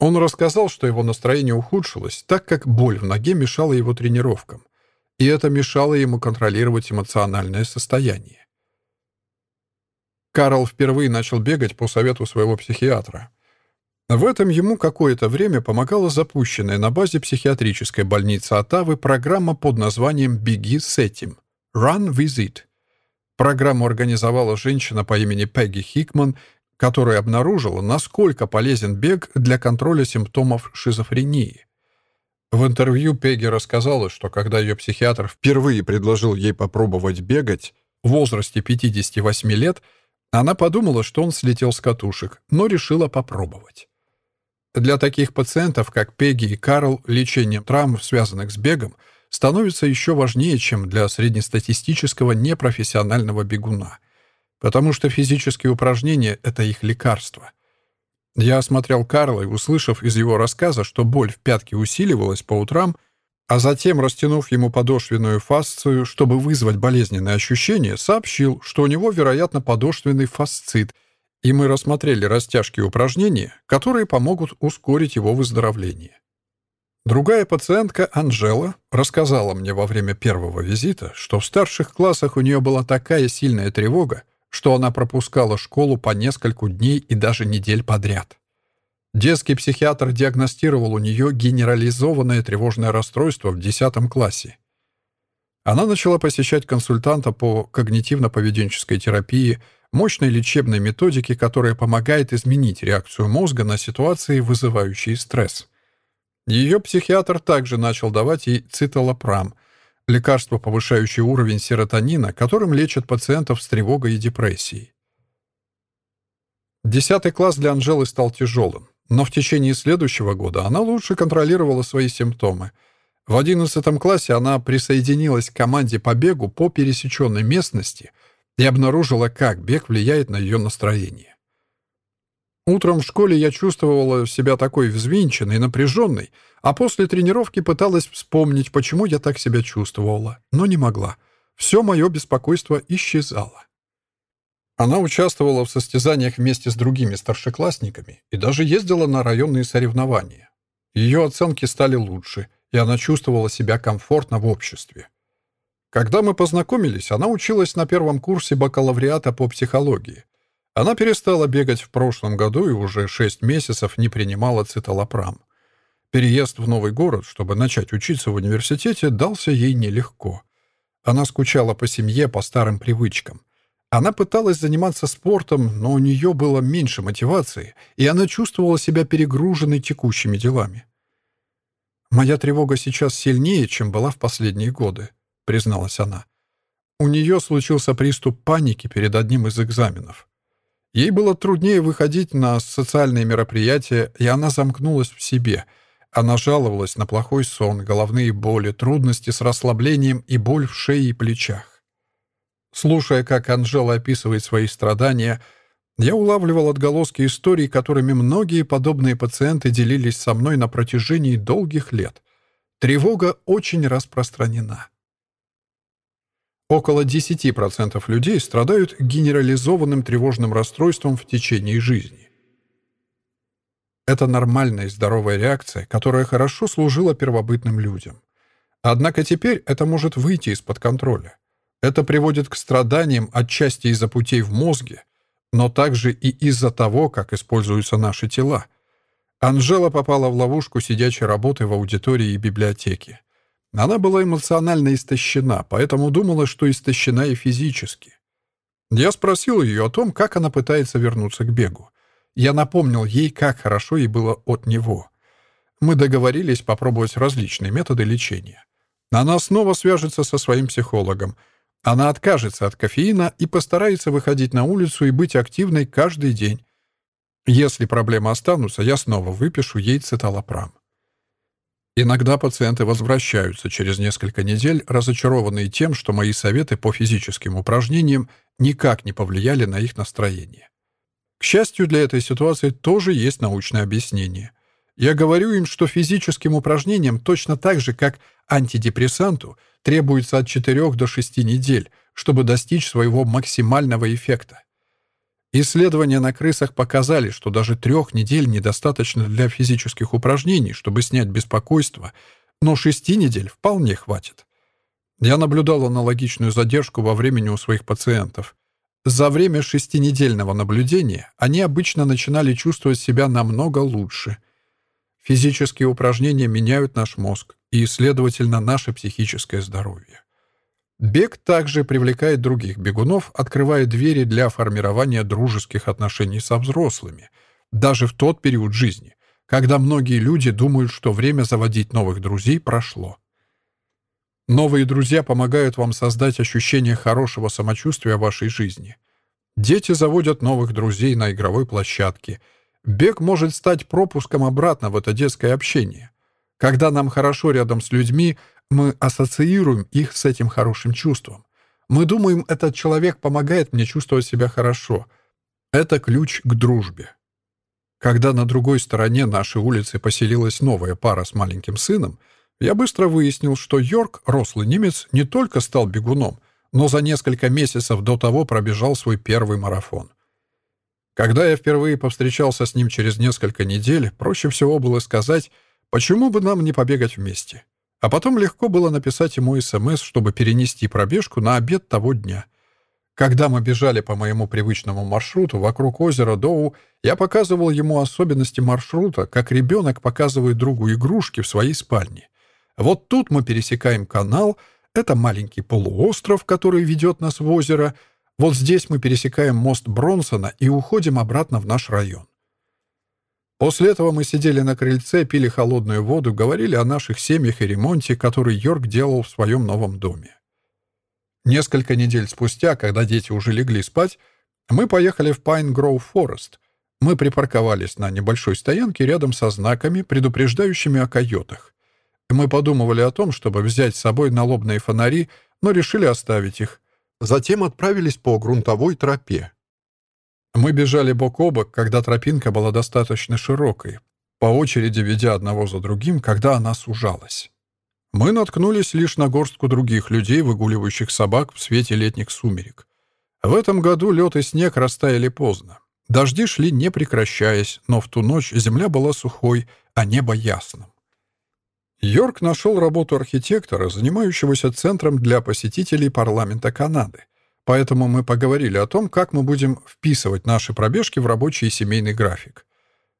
Он рассказал, что его настроение ухудшилось, так как боль в ноге мешала его тренировкам, и это мешало ему контролировать эмоциональное состояние. Карл впервые начал бегать по совету своего психиатра. В этом ему какое-то время помогала запущенная на базе психиатрической больницы Оттавы программа под названием «Беги с этим» — «Run with it», Программу организовала женщина по имени Пегги Хикман, которая обнаружила, насколько полезен бег для контроля симптомов шизофрении. В интервью Пегги рассказала, что когда ее психиатр впервые предложил ей попробовать бегать в возрасте 58 лет, она подумала, что он слетел с катушек, но решила попробовать. Для таких пациентов, как Пегги и Карл, лечение травм, связанных с бегом, становится еще важнее, чем для среднестатистического непрофессионального бегуна, потому что физические упражнения — это их лекарство. Я осмотрел Карла и, услышав из его рассказа, что боль в пятке усиливалась по утрам, а затем, растянув ему подошвенную фасцию, чтобы вызвать болезненные ощущения, сообщил, что у него, вероятно, подошвенный фасцит, и мы рассмотрели растяжки упражнения, которые помогут ускорить его выздоровление. Другая пациентка, Анжела, рассказала мне во время первого визита, что в старших классах у нее была такая сильная тревога, что она пропускала школу по нескольку дней и даже недель подряд. Детский психиатр диагностировал у нее генерализованное тревожное расстройство в 10 классе. Она начала посещать консультанта по когнитивно-поведенческой терапии, мощной лечебной методики, которая помогает изменить реакцию мозга на ситуации, вызывающие стресс. Ее психиатр также начал давать ей циталопрам, лекарство, повышающее уровень серотонина, которым лечат пациентов с тревогой и депрессией. Десятый класс для Анжелы стал тяжелым, но в течение следующего года она лучше контролировала свои симптомы. В одиннадцатом классе она присоединилась к команде по бегу по пересеченной местности и обнаружила, как бег влияет на ее настроение. Утром в школе я чувствовала себя такой взвинченной, напряженной, а после тренировки пыталась вспомнить, почему я так себя чувствовала, но не могла. Все мое беспокойство исчезало. Она участвовала в состязаниях вместе с другими старшеклассниками и даже ездила на районные соревнования. Ее оценки стали лучше, и она чувствовала себя комфортно в обществе. Когда мы познакомились, она училась на первом курсе бакалавриата по психологии. Она перестала бегать в прошлом году и уже шесть месяцев не принимала циталопрам. Переезд в новый город, чтобы начать учиться в университете, дался ей нелегко. Она скучала по семье, по старым привычкам. Она пыталась заниматься спортом, но у нее было меньше мотивации, и она чувствовала себя перегруженной текущими делами. «Моя тревога сейчас сильнее, чем была в последние годы», — призналась она. У нее случился приступ паники перед одним из экзаменов. Ей было труднее выходить на социальные мероприятия, и она замкнулась в себе. Она жаловалась на плохой сон, головные боли, трудности с расслаблением и боль в шее и плечах. Слушая, как Анжела описывает свои страдания, я улавливал отголоски историй, которыми многие подобные пациенты делились со мной на протяжении долгих лет. Тревога очень распространена. Около 10% людей страдают генерализованным тревожным расстройством в течение жизни. Это нормальная и здоровая реакция, которая хорошо служила первобытным людям. Однако теперь это может выйти из-под контроля. Это приводит к страданиям отчасти из-за путей в мозге, но также и из-за того, как используются наши тела. Анжела попала в ловушку сидячей работы в аудитории и библиотеке. Она была эмоционально истощена, поэтому думала, что истощена и физически. Я спросил ее о том, как она пытается вернуться к бегу. Я напомнил ей, как хорошо ей было от него. Мы договорились попробовать различные методы лечения. Она снова свяжется со своим психологом — она откажется от кофеина и постарается выходить на улицу и быть активной каждый день. Если проблемы останутся, я снова выпишу ей циталопрам. Иногда пациенты возвращаются через несколько недель, разочарованные тем, что мои советы по физическим упражнениям никак не повлияли на их настроение. К счастью, для этой ситуации тоже есть научное объяснение. Я говорю им, что физическим упражнениям точно так же, как антидепрессанту — требуется от 4 до 6 недель, чтобы достичь своего максимального эффекта. Исследования на крысах показали, что даже трех недель недостаточно для физических упражнений, чтобы снять беспокойство, но шести недель вполне хватит. Я наблюдал аналогичную задержку во времени у своих пациентов. За время шестинедельного наблюдения они обычно начинали чувствовать себя намного лучше. Физические упражнения меняют наш мозг, и, следовательно, наше психическое здоровье. Бег также привлекает других бегунов, открывая двери для формирования дружеских отношений со взрослыми, даже в тот период жизни, когда многие люди думают, что время заводить новых друзей прошло. Новые друзья помогают вам создать ощущение хорошего самочувствия в вашей жизни. Дети заводят новых друзей на игровой площадке. Бег может стать пропуском обратно в это детское общение. Когда нам хорошо рядом с людьми, мы ассоциируем их с этим хорошим чувством. Мы думаем, этот человек помогает мне чувствовать себя хорошо. Это ключ к дружбе. Когда на другой стороне нашей улицы поселилась новая пара с маленьким сыном, я быстро выяснил, что Йорк, рослый немец, не только стал бегуном, но за несколько месяцев до того пробежал свой первый марафон. Когда я впервые повстречался с ним через несколько недель, проще всего было сказать — Почему бы нам не побегать вместе? А потом легко было написать ему СМС, чтобы перенести пробежку на обед того дня. Когда мы бежали по моему привычному маршруту вокруг озера Доу, я показывал ему особенности маршрута, как ребенок показывает другу игрушки в своей спальне. Вот тут мы пересекаем канал, это маленький полуостров, который ведет нас в озеро. Вот здесь мы пересекаем мост Бронсона и уходим обратно в наш район. После этого мы сидели на крыльце, пили холодную воду, говорили о наших семьях и ремонте, который Йорк делал в своем новом доме. Несколько недель спустя, когда дети уже легли спать, мы поехали в Пайн Гроув Форест. Мы припарковались на небольшой стоянке рядом со знаками, предупреждающими о койотах. Мы подумывали о том, чтобы взять с собой налобные фонари, но решили оставить их. Затем отправились по грунтовой тропе. Мы бежали бок о бок, когда тропинка была достаточно широкой, по очереди ведя одного за другим, когда она сужалась. Мы наткнулись лишь на горстку других людей, выгуливающих собак в свете летних сумерек. В этом году лед и снег растаяли поздно. Дожди шли не прекращаясь, но в ту ночь земля была сухой, а небо ясным. Йорк нашел работу архитектора, занимающегося центром для посетителей парламента Канады. Поэтому мы поговорили о том, как мы будем вписывать наши пробежки в рабочий и семейный график.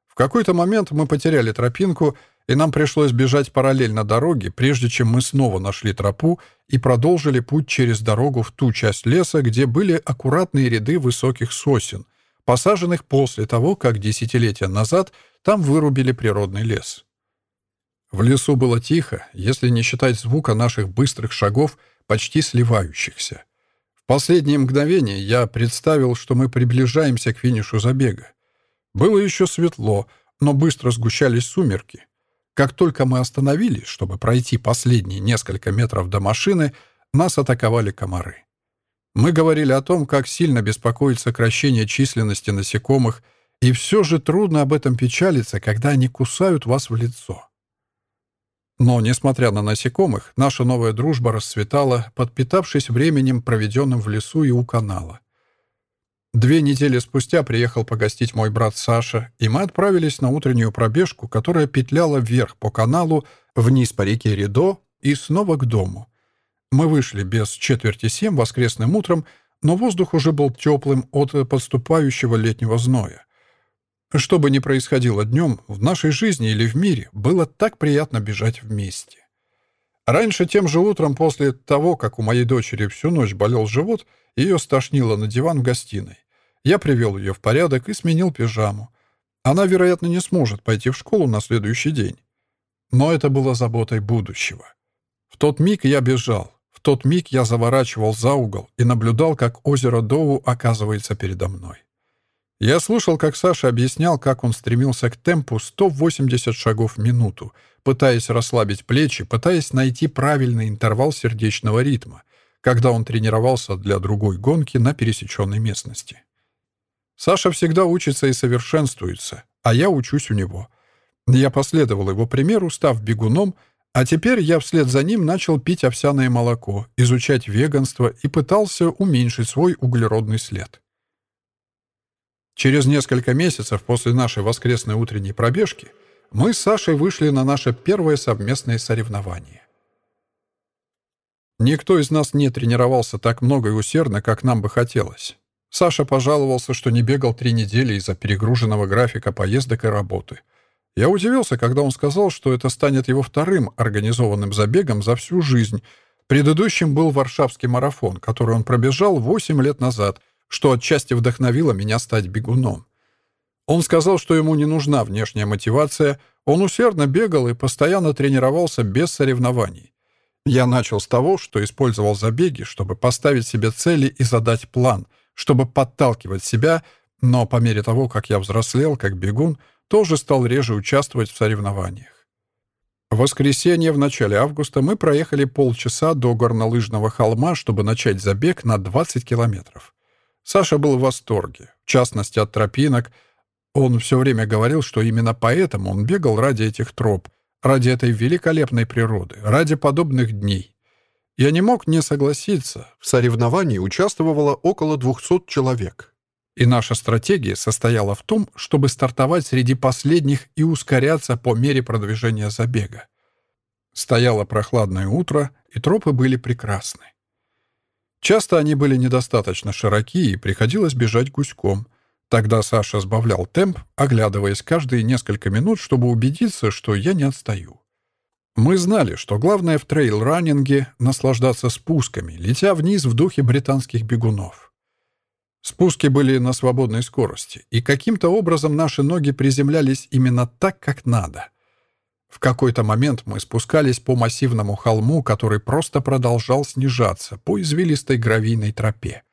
В какой-то момент мы потеряли тропинку, и нам пришлось бежать параллельно дороге, прежде чем мы снова нашли тропу и продолжили путь через дорогу в ту часть леса, где были аккуратные ряды высоких сосен, посаженных после того, как десятилетия назад там вырубили природный лес. В лесу было тихо, если не считать звука наших быстрых шагов, почти сливающихся. Последние мгновения я представил, что мы приближаемся к финишу забега. Было еще светло, но быстро сгущались сумерки. Как только мы остановились, чтобы пройти последние несколько метров до машины, нас атаковали комары. Мы говорили о том, как сильно беспокоит сокращение численности насекомых, и все же трудно об этом печалиться, когда они кусают вас в лицо. Но, несмотря на насекомых, наша новая дружба расцветала, подпитавшись временем, проведенным в лесу и у канала. Две недели спустя приехал погостить мой брат Саша, и мы отправились на утреннюю пробежку, которая петляла вверх по каналу, вниз по реке Ридо и снова к дому. Мы вышли без четверти семь воскресным утром, но воздух уже был теплым от подступающего летнего зноя. Что бы ни происходило днем, в нашей жизни или в мире, было так приятно бежать вместе. Раньше тем же утром, после того, как у моей дочери всю ночь болел живот, ее стошнило на диван в гостиной. Я привел ее в порядок и сменил пижаму. Она, вероятно, не сможет пойти в школу на следующий день. Но это было заботой будущего. В тот миг я бежал. В тот миг я заворачивал за угол и наблюдал, как озеро Доу оказывается передо мной. Я слушал, как Саша объяснял, как он стремился к темпу 180 шагов в минуту, пытаясь расслабить плечи, пытаясь найти правильный интервал сердечного ритма, когда он тренировался для другой гонки на пересеченной местности. Саша всегда учится и совершенствуется, а я учусь у него. Я последовал его примеру, став бегуном, а теперь я вслед за ним начал пить овсяное молоко, изучать веганство и пытался уменьшить свой углеродный след. Через несколько месяцев после нашей воскресной утренней пробежки мы с Сашей вышли на наше первое совместное соревнование. Никто из нас не тренировался так много и усердно, как нам бы хотелось. Саша пожаловался, что не бегал три недели из-за перегруженного графика поездок и работы. Я удивился, когда он сказал, что это станет его вторым организованным забегом за всю жизнь. Предыдущим был Варшавский марафон, который он пробежал 8 лет назад — что отчасти вдохновило меня стать бегуном. Он сказал, что ему не нужна внешняя мотивация, он усердно бегал и постоянно тренировался без соревнований. Я начал с того, что использовал забеги, чтобы поставить себе цели и задать план, чтобы подталкивать себя, но по мере того, как я взрослел, как бегун, тоже стал реже участвовать в соревнованиях. В воскресенье в начале августа мы проехали полчаса до горнолыжного холма, чтобы начать забег на 20 километров. Саша был в восторге, в частности от тропинок. Он все время говорил, что именно поэтому он бегал ради этих троп, ради этой великолепной природы, ради подобных дней. Я не мог не согласиться. В соревновании участвовало около 200 человек. И наша стратегия состояла в том, чтобы стартовать среди последних и ускоряться по мере продвижения забега. Стояло прохладное утро, и тропы были прекрасны. Часто они были недостаточно широки, и приходилось бежать гуськом. Тогда Саша сбавлял темп, оглядываясь каждые несколько минут, чтобы убедиться, что я не отстаю. Мы знали, что главное в трейл-раннинге — наслаждаться спусками, летя вниз в духе британских бегунов. Спуски были на свободной скорости, и каким-то образом наши ноги приземлялись именно так, как надо. В какой-то момент мы спускались по массивному холму, который просто продолжал снижаться по извилистой гравийной тропе.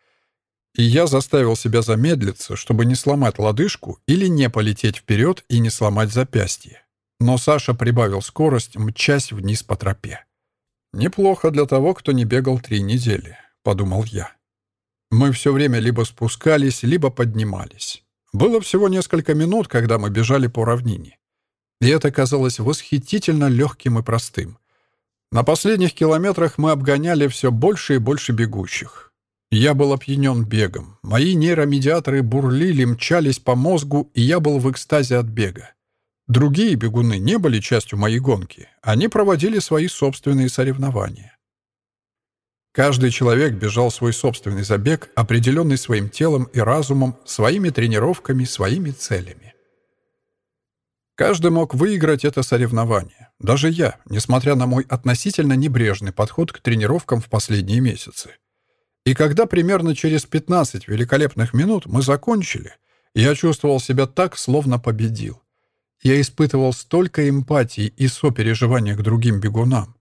И я заставил себя замедлиться, чтобы не сломать лодыжку или не полететь вперед и не сломать запястье. Но Саша прибавил скорость, мчась вниз по тропе. «Неплохо для того, кто не бегал три недели», — подумал я. Мы все время либо спускались, либо поднимались. Было всего несколько минут, когда мы бежали по равнине. И это казалось восхитительно легким и простым. На последних километрах мы обгоняли все больше и больше бегущих. Я был опьянен бегом. Мои нейромедиаторы бурлили, мчались по мозгу, и я был в экстазе от бега. Другие бегуны не были частью моей гонки. Они проводили свои собственные соревнования. Каждый человек бежал свой собственный забег, определенный своим телом и разумом, своими тренировками, своими целями. Каждый мог выиграть это соревнование. Даже я, несмотря на мой относительно небрежный подход к тренировкам в последние месяцы. И когда примерно через 15 великолепных минут мы закончили, я чувствовал себя так, словно победил. Я испытывал столько эмпатии и сопереживания к другим бегунам.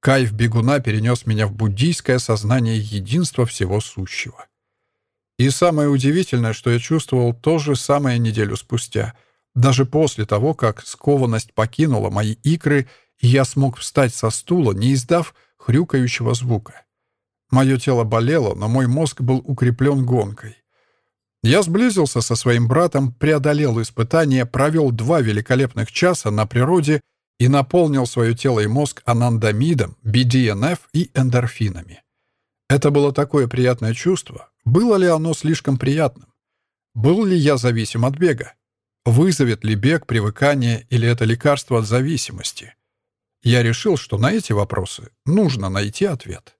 Кайф бегуна перенес меня в буддийское сознание единства всего сущего. И самое удивительное, что я чувствовал то же самое неделю спустя, даже после того, как скованность покинула мои икры, я смог встать со стула, не издав хрюкающего звука. Мое тело болело, но мой мозг был укреплен гонкой. Я сблизился со своим братом, преодолел испытания, провел два великолепных часа на природе и наполнил свое тело и мозг анандамидом, BDNF и эндорфинами. Это было такое приятное чувство. Было ли оно слишком приятным? Был ли я зависим от бега? Вызовет ли бег привыкание или это лекарство от зависимости? Я решил, что на эти вопросы нужно найти ответ.